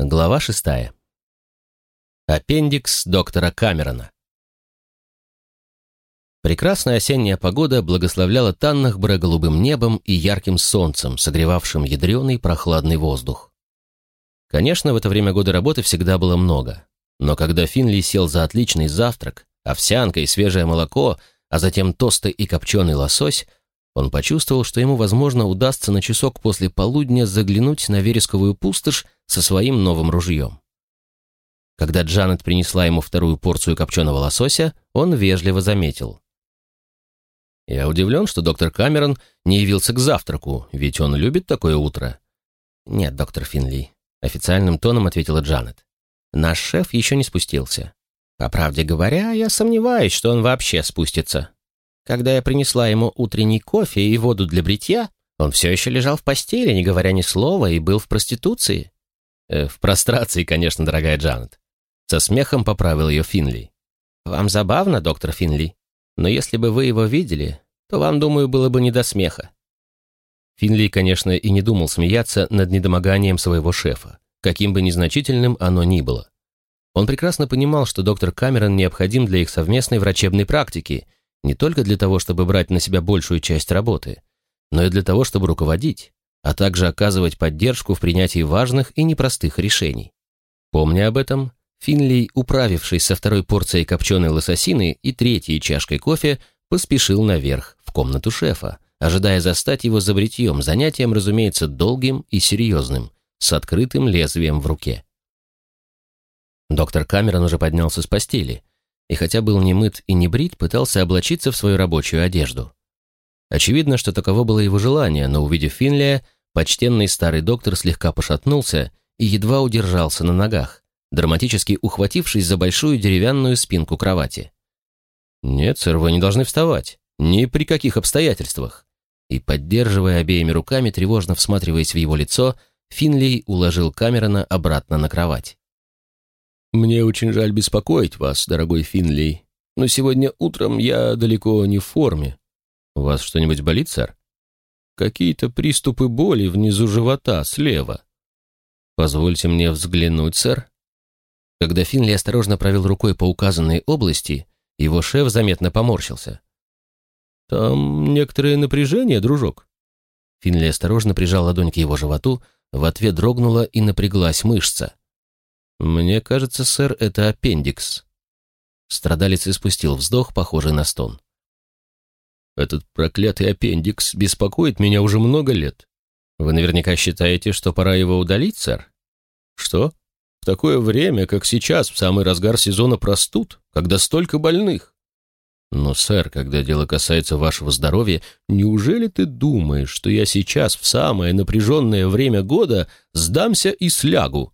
Глава шестая. Аппендикс доктора Камерона. Прекрасная осенняя погода благословляла Таннахбора голубым небом и ярким солнцем, согревавшим ядреный прохладный воздух. Конечно, в это время года работы всегда было много, но когда Финли сел за отличный завтрак, овсянка и свежее молоко, а затем тосты и копченый лосось, он почувствовал, что ему, возможно, удастся на часок после полудня заглянуть на вересковую пустошь со своим новым ружьем. Когда Джанет принесла ему вторую порцию копченого лосося, он вежливо заметил. «Я удивлен, что доктор Камерон не явился к завтраку, ведь он любит такое утро». «Нет, доктор Финли», — официальным тоном ответила Джанет. «Наш шеф еще не спустился. По правде говоря, я сомневаюсь, что он вообще спустится. Когда я принесла ему утренний кофе и воду для бритья, он все еще лежал в постели, не говоря ни слова, и был в проституции. Э, в прострации, конечно, дорогая Джанет. Со смехом поправил ее Финли. Вам забавно, доктор Финли, но если бы вы его видели, то вам, думаю, было бы не до смеха. Финли, конечно, и не думал смеяться над недомоганием своего шефа, каким бы незначительным оно ни было. Он прекрасно понимал, что доктор Камерон необходим для их совместной врачебной практики – не только для того, чтобы брать на себя большую часть работы, но и для того, чтобы руководить, а также оказывать поддержку в принятии важных и непростых решений. Помня об этом, Финлей, управившись со второй порцией копченой лососины и третьей чашкой кофе, поспешил наверх, в комнату шефа, ожидая застать его за бритьем, занятием, разумеется, долгим и серьезным, с открытым лезвием в руке. Доктор Камерон уже поднялся с постели, и хотя был не мыт и не брит, пытался облачиться в свою рабочую одежду. Очевидно, что таково было его желание, но, увидев Финлия, почтенный старый доктор слегка пошатнулся и едва удержался на ногах, драматически ухватившись за большую деревянную спинку кровати. «Нет, сэр, вы не должны вставать. Ни при каких обстоятельствах». И, поддерживая обеими руками, тревожно всматриваясь в его лицо, Финлей уложил Камерона обратно на кровать. «Мне очень жаль беспокоить вас, дорогой Финлей, но сегодня утром я далеко не в форме. У вас что-нибудь болит, сэр? Какие-то приступы боли внизу живота, слева. Позвольте мне взглянуть, сэр». Когда Финли осторожно провел рукой по указанной области, его шеф заметно поморщился. «Там некоторое напряжение, дружок». Финли осторожно прижал ладонь к его животу, в ответ дрогнула и напряглась мышца. «Мне кажется, сэр, это аппендикс». Страдалец испустил вздох, похожий на стон. «Этот проклятый аппендикс беспокоит меня уже много лет. Вы наверняка считаете, что пора его удалить, сэр?» «Что? В такое время, как сейчас, в самый разгар сезона простуд, когда столько больных?» «Но, сэр, когда дело касается вашего здоровья, неужели ты думаешь, что я сейчас, в самое напряженное время года, сдамся и слягу?»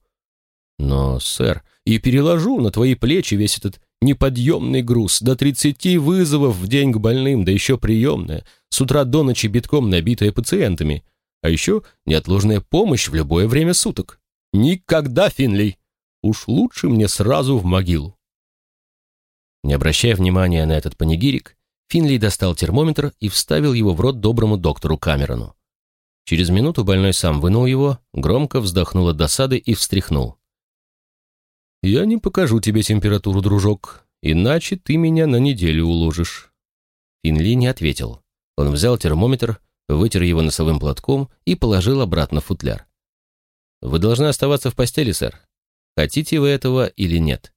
Но, сэр, и переложу на твои плечи весь этот неподъемный груз, до тридцати вызовов в день к больным, да еще приемная, с утра до ночи битком набитая пациентами, а еще неотложная помощь в любое время суток. Никогда, Финлей! Уж лучше мне сразу в могилу. Не обращая внимания на этот панигирик, Финлей достал термометр и вставил его в рот доброму доктору Камерону. Через минуту больной сам вынул его, громко вздохнул от досады и встряхнул. «Я не покажу тебе температуру, дружок, иначе ты меня на неделю уложишь». Финли не ответил. Он взял термометр, вытер его носовым платком и положил обратно в футляр. «Вы должны оставаться в постели, сэр. Хотите вы этого или нет?»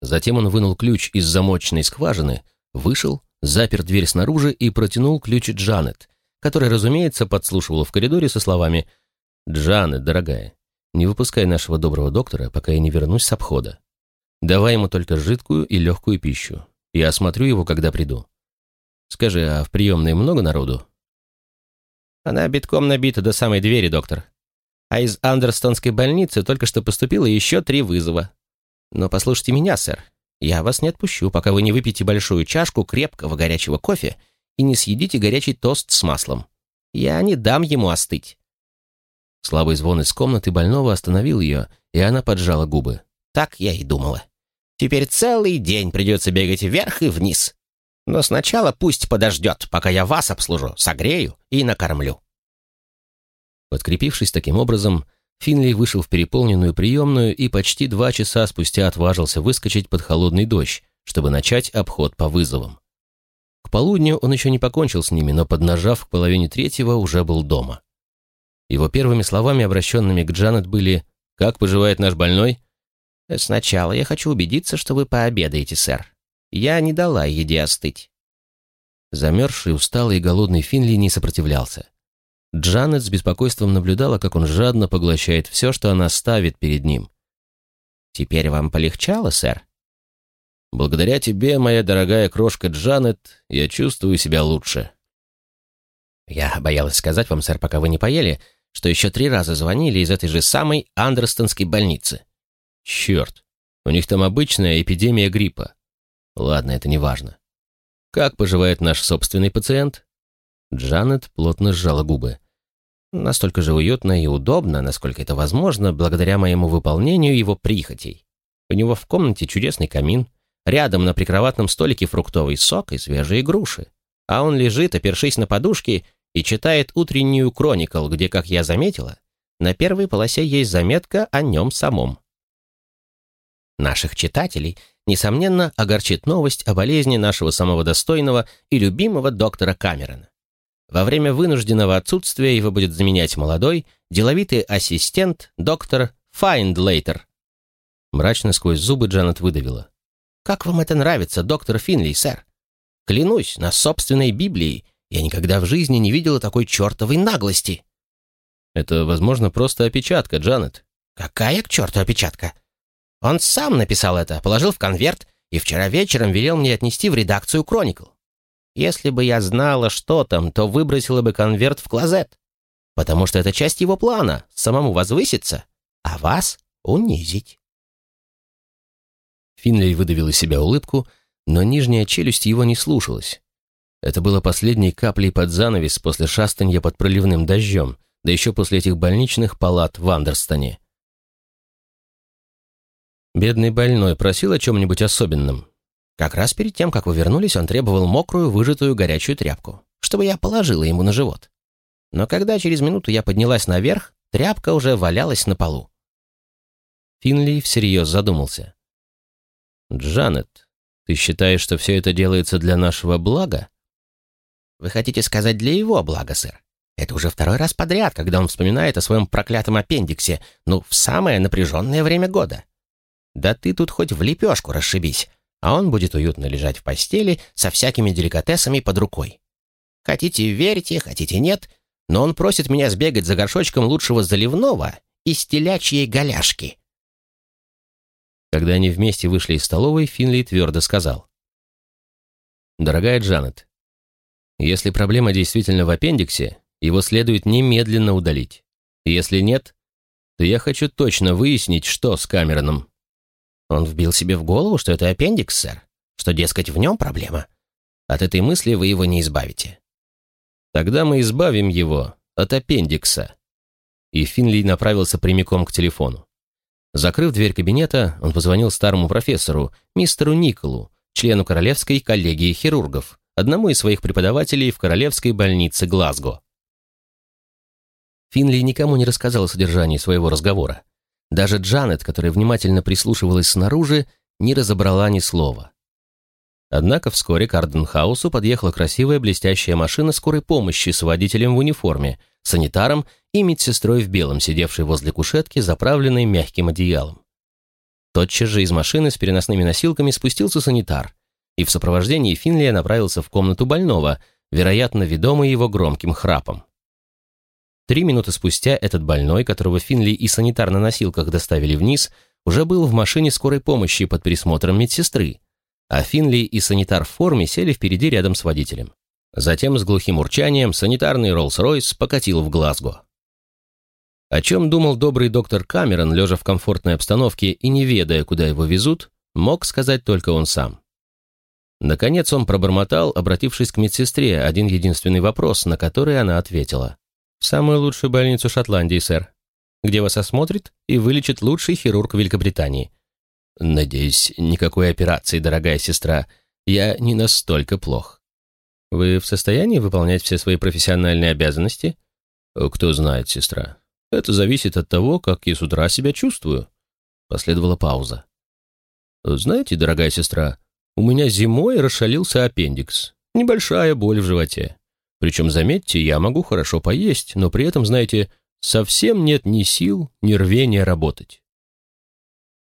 Затем он вынул ключ из замочной скважины, вышел, запер дверь снаружи и протянул ключ Джанет, которая, разумеется, подслушивала в коридоре со словами «Джанет, дорогая, не выпускай нашего доброго доктора, пока я не вернусь с обхода. Давай ему только жидкую и легкую пищу. Я осмотрю его, когда приду. Скажи, а в приемной много народу?» «Она битком набита до самой двери, доктор. А из Андерстонской больницы только что поступило еще три вызова. Но послушайте меня, сэр. Я вас не отпущу, пока вы не выпьете большую чашку крепкого горячего кофе и не съедите горячий тост с маслом. Я не дам ему остыть. Слабый звон из комнаты больного остановил ее, и она поджала губы. «Так я и думала. Теперь целый день придется бегать вверх и вниз. Но сначала пусть подождет, пока я вас обслужу, согрею и накормлю». Подкрепившись таким образом, Финли вышел в переполненную приемную и почти два часа спустя отважился выскочить под холодный дождь, чтобы начать обход по вызовам. К полудню он еще не покончил с ними, но, поднажав к половине третьего, уже был дома. Его первыми словами, обращенными к Джанет, были «Как поживает наш больной?» «Сначала я хочу убедиться, что вы пообедаете, сэр. Я не дала еде остыть». Замерзший, усталый и голодный Финли не сопротивлялся. Джанет с беспокойством наблюдала, как он жадно поглощает все, что она ставит перед ним. «Теперь вам полегчало, сэр?» «Благодаря тебе, моя дорогая крошка Джанет, я чувствую себя лучше». «Я боялась сказать вам, сэр, пока вы не поели, что еще три раза звонили из этой же самой Андерстонской больницы». «Черт, у них там обычная эпидемия гриппа. Ладно, это не важно. Как поживает наш собственный пациент?» Джанет плотно сжала губы. Настолько же уютно и удобно, насколько это возможно, благодаря моему выполнению его прихотей. У него в комнате чудесный камин, рядом на прикроватном столике фруктовый сок и свежие груши. А он лежит, опершись на подушке, и читает утреннюю «Кроникл», где, как я заметила, на первой полосе есть заметка о нем самом. Наших читателей, несомненно, огорчит новость о болезни нашего самого достойного и любимого доктора Камерона. Во время вынужденного отсутствия его будет заменять молодой, деловитый ассистент, доктор Файндлейтер. Мрачно сквозь зубы Джанет выдавила. «Как вам это нравится, доктор Финли, сэр? Клянусь, на собственной Библии я никогда в жизни не видела такой чертовой наглости». «Это, возможно, просто опечатка, Джанет». «Какая к черту опечатка?» «Он сам написал это, положил в конверт и вчера вечером велел мне отнести в редакцию «Кроникл». Если бы я знала, что там, то выбросила бы конверт в клозет. Потому что это часть его плана — самому возвыситься, а вас унизить. Финлей выдавил из себя улыбку, но нижняя челюсть его не слушалась. Это было последней каплей под занавес после шастанья под проливным дождем, да еще после этих больничных палат в Андерстоне. Бедный больной просил о чем-нибудь особенном. Как раз перед тем, как вы вернулись, он требовал мокрую, выжатую горячую тряпку, чтобы я положила ему на живот. Но когда через минуту я поднялась наверх, тряпка уже валялась на полу. Финли всерьез задумался. «Джанет, ты считаешь, что все это делается для нашего блага?» «Вы хотите сказать для его блага, сэр? Это уже второй раз подряд, когда он вспоминает о своем проклятом аппендиксе, ну, в самое напряженное время года. Да ты тут хоть в лепешку расшибись, а он будет уютно лежать в постели со всякими деликатесами под рукой. Хотите верьте, хотите нет, но он просит меня сбегать за горшочком лучшего заливного из телячьей голяшки. Когда они вместе вышли из столовой, Финли твердо сказал. «Дорогая Джанет, если проблема действительно в аппендиксе, его следует немедленно удалить. Если нет, то я хочу точно выяснить, что с Камероном. Он вбил себе в голову, что это аппендикс, сэр, что, дескать, в нем проблема. От этой мысли вы его не избавите. Тогда мы избавим его от аппендикса. И Финли направился прямиком к телефону. Закрыв дверь кабинета, он позвонил старому профессору, мистеру Николу, члену Королевской коллегии хирургов, одному из своих преподавателей в Королевской больнице Глазго. Финли никому не рассказал о содержании своего разговора. Даже Джанет, которая внимательно прислушивалась снаружи, не разобрала ни слова. Однако вскоре к Арденхаусу подъехала красивая блестящая машина скорой помощи с водителем в униформе, санитаром и медсестрой в белом, сидевшей возле кушетки, заправленной мягким одеялом. Тотчас же из машины с переносными носилками спустился санитар и в сопровождении Финлия направился в комнату больного, вероятно, ведомый его громким храпом. Три минуты спустя этот больной, которого Финли и санитар на носилках доставили вниз, уже был в машине скорой помощи под присмотром медсестры, а Финли и санитар в форме сели впереди рядом с водителем. Затем с глухим урчанием санитарный Роллс-Ройс покатил в Глазго. О чем думал добрый доктор Камерон, лежа в комфортной обстановке и не ведая, куда его везут, мог сказать только он сам. Наконец он пробормотал, обратившись к медсестре, один единственный вопрос, на который она ответила. Самую лучшую больницу Шотландии, сэр, где вас осмотрит и вылечит лучший хирург Великобритании. Надеюсь, никакой операции, дорогая сестра. Я не настолько плох. Вы в состоянии выполнять все свои профессиональные обязанности? Кто знает, сестра. Это зависит от того, как я с утра себя чувствую». Последовала пауза. «Знаете, дорогая сестра, у меня зимой расшалился аппендикс. Небольшая боль в животе. Причем, заметьте, я могу хорошо поесть, но при этом, знаете, совсем нет ни сил, ни рвения работать.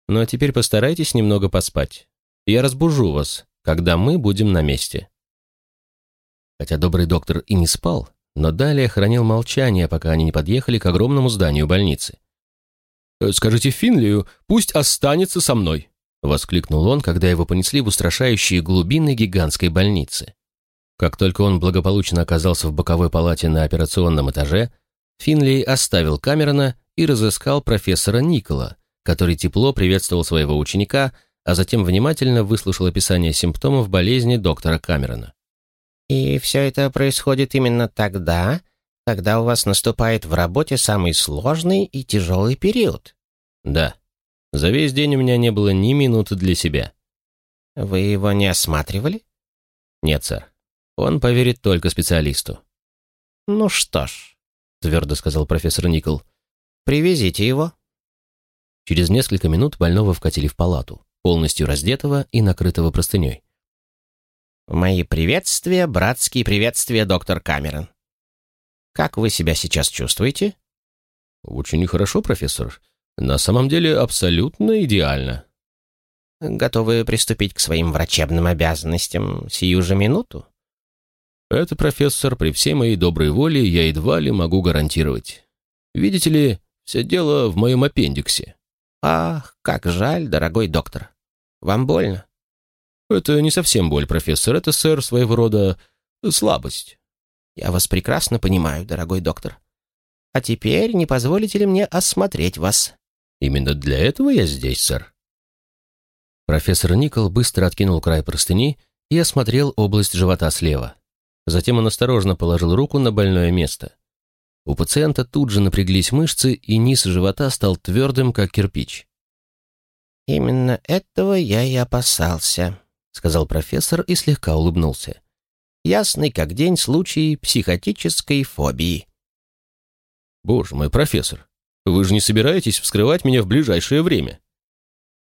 Ну а теперь постарайтесь немного поспать. Я разбужу вас, когда мы будем на месте. Хотя добрый доктор и не спал, но далее хранил молчание, пока они не подъехали к огромному зданию больницы. «Э, «Скажите Финлию, пусть останется со мной», — воскликнул он, когда его понесли в устрашающие глубины гигантской больницы. Как только он благополучно оказался в боковой палате на операционном этаже, Финли оставил Камерона и разыскал профессора Никола, который тепло приветствовал своего ученика, а затем внимательно выслушал описание симптомов болезни доктора Камерона. «И все это происходит именно тогда, когда у вас наступает в работе самый сложный и тяжелый период?» «Да. За весь день у меня не было ни минуты для себя». «Вы его не осматривали?» «Нет, сэр. Он поверит только специалисту». «Ну что ж», — твердо сказал профессор Никол, — «привезите его». Через несколько минут больного вкатили в палату, полностью раздетого и накрытого простыней. «Мои приветствия, братские приветствия, доктор Камерон. Как вы себя сейчас чувствуете?» «Очень хорошо, профессор. На самом деле абсолютно идеально». «Готовы приступить к своим врачебным обязанностям сию же минуту?» Это, профессор, при всей моей доброй воле я едва ли могу гарантировать. Видите ли, все дело в моем аппендиксе. Ах, как жаль, дорогой доктор. Вам больно? Это не совсем боль, профессор. Это, сэр, своего рода слабость. Я вас прекрасно понимаю, дорогой доктор. А теперь не позволите ли мне осмотреть вас? Именно для этого я здесь, сэр. Профессор Никол быстро откинул край простыни и осмотрел область живота слева. Затем он осторожно положил руку на больное место. У пациента тут же напряглись мышцы, и низ живота стал твердым, как кирпич. «Именно этого я и опасался», — сказал профессор и слегка улыбнулся. «Ясный как день случай психотической фобии». «Боже мой, профессор, вы же не собираетесь вскрывать меня в ближайшее время?»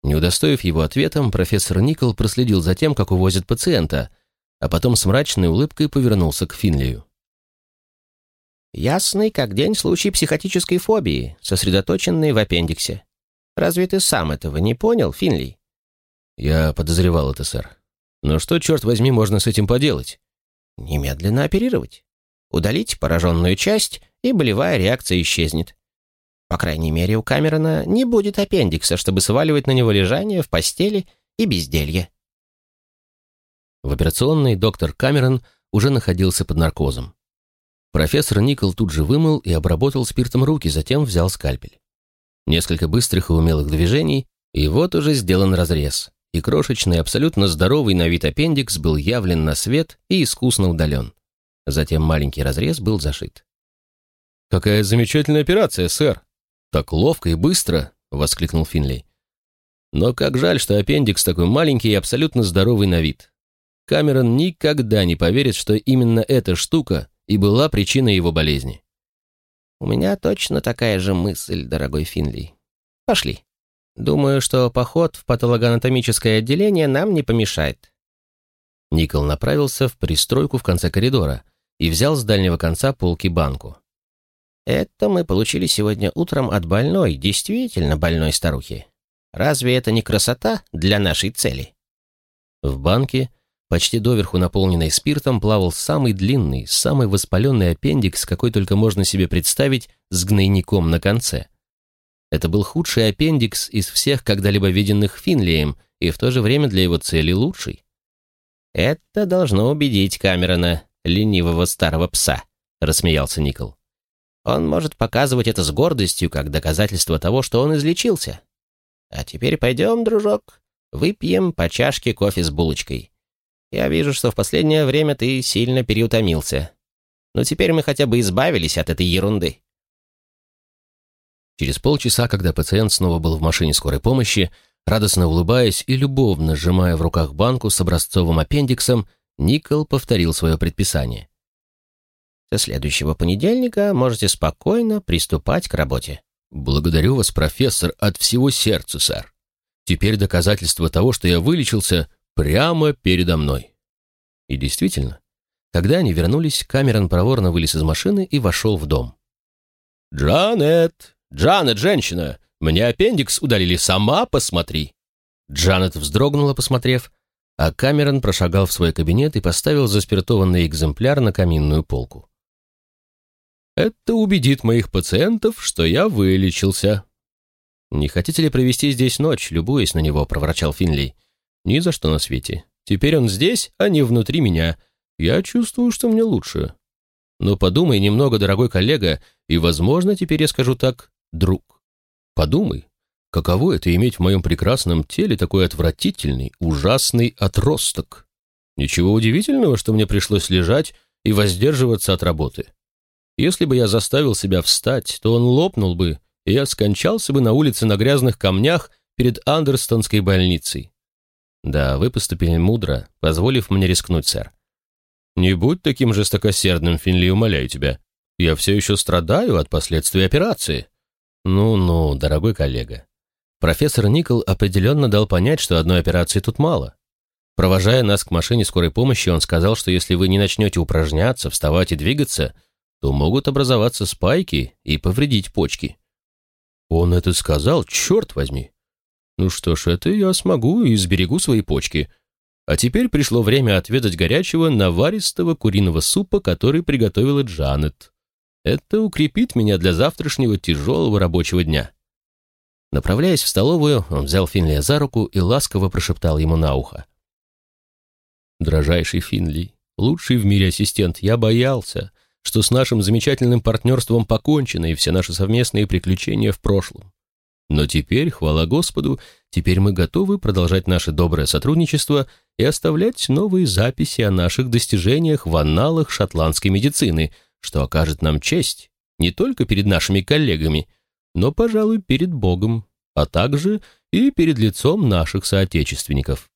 Не удостоив его ответом, профессор Никол проследил за тем, как увозят пациента, а потом с мрачной улыбкой повернулся к Финлию. «Ясный, как день, случай психотической фобии, сосредоточенный в аппендиксе. Разве ты сам этого не понял, Финли?» «Я подозревал это, сэр. Но что, черт возьми, можно с этим поделать?» «Немедленно оперировать. Удалить пораженную часть, и болевая реакция исчезнет. По крайней мере, у Камерона не будет аппендикса, чтобы сваливать на него лежание в постели и безделье». В операционной доктор Камерон уже находился под наркозом. Профессор Никол тут же вымыл и обработал спиртом руки, затем взял скальпель. Несколько быстрых и умелых движений, и вот уже сделан разрез, и крошечный, абсолютно здоровый на вид аппендикс был явлен на свет и искусно удален. Затем маленький разрез был зашит. «Какая замечательная операция, сэр! Так ловко и быстро!» — воскликнул Финли. «Но как жаль, что аппендикс такой маленький и абсолютно здоровый на вид. Камерон никогда не поверит, что именно эта штука и была причиной его болезни. «У меня точно такая же мысль, дорогой Финли. Пошли. Думаю, что поход в патологоанатомическое отделение нам не помешает». Никол направился в пристройку в конце коридора и взял с дальнего конца полки банку. «Это мы получили сегодня утром от больной, действительно больной старухи. Разве это не красота для нашей цели?» В банке Почти доверху наполненный спиртом плавал самый длинный, самый воспаленный аппендикс, какой только можно себе представить, с гнойником на конце. Это был худший аппендикс из всех когда-либо виденных Финлием, и в то же время для его цели лучший. «Это должно убедить Камерона, ленивого старого пса», — рассмеялся Никол. «Он может показывать это с гордостью, как доказательство того, что он излечился. А теперь пойдем, дружок, выпьем по чашке кофе с булочкой. Я вижу, что в последнее время ты сильно переутомился. Но теперь мы хотя бы избавились от этой ерунды». Через полчаса, когда пациент снова был в машине скорой помощи, радостно улыбаясь и любовно сжимая в руках банку с образцовым аппендиксом, Никол повторил свое предписание. Со следующего понедельника можете спокойно приступать к работе». «Благодарю вас, профессор, от всего сердца, сэр. Теперь доказательство того, что я вылечился, прямо передо мной». И действительно, когда они вернулись, Камерон проворно вылез из машины и вошел в дом. «Джанет! Джанет, женщина! Мне аппендикс удалили, сама посмотри!» Джанет вздрогнула, посмотрев, а Камерон прошагал в свой кабинет и поставил заспиртованный экземпляр на каминную полку. «Это убедит моих пациентов, что я вылечился». «Не хотите ли провести здесь ночь, любуясь на него?» — проворчал Финли. «Ни за что на свете. Теперь он здесь, а не внутри меня. Я чувствую, что мне лучше. Но подумай немного, дорогой коллега, и, возможно, теперь я скажу так, друг. Подумай, каково это иметь в моем прекрасном теле такой отвратительный, ужасный отросток. Ничего удивительного, что мне пришлось лежать и воздерживаться от работы. Если бы я заставил себя встать, то он лопнул бы, и я скончался бы на улице на грязных камнях перед Андерстонской больницей. Да, вы поступили мудро, позволив мне рискнуть, сэр. Не будь таким жестокосердным, Финли, умоляю тебя. Я все еще страдаю от последствий операции. Ну-ну, дорогой коллега. Профессор Никол определенно дал понять, что одной операции тут мало. Провожая нас к машине скорой помощи, он сказал, что если вы не начнете упражняться, вставать и двигаться, то могут образоваться спайки и повредить почки. Он это сказал, черт возьми. Ну что ж, это я смогу и сберегу свои почки. А теперь пришло время отведать горячего наваристого куриного супа, который приготовила Джанет. Это укрепит меня для завтрашнего тяжелого рабочего дня. Направляясь в столовую, он взял Финли за руку и ласково прошептал ему на ухо. «Дрожайший Финли, лучший в мире ассистент, я боялся, что с нашим замечательным партнерством покончено и все наши совместные приключения в прошлом. Но теперь, хвала Господу, теперь мы готовы продолжать наше доброе сотрудничество и оставлять новые записи о наших достижениях в анналах шотландской медицины, что окажет нам честь не только перед нашими коллегами, но, пожалуй, перед Богом, а также и перед лицом наших соотечественников.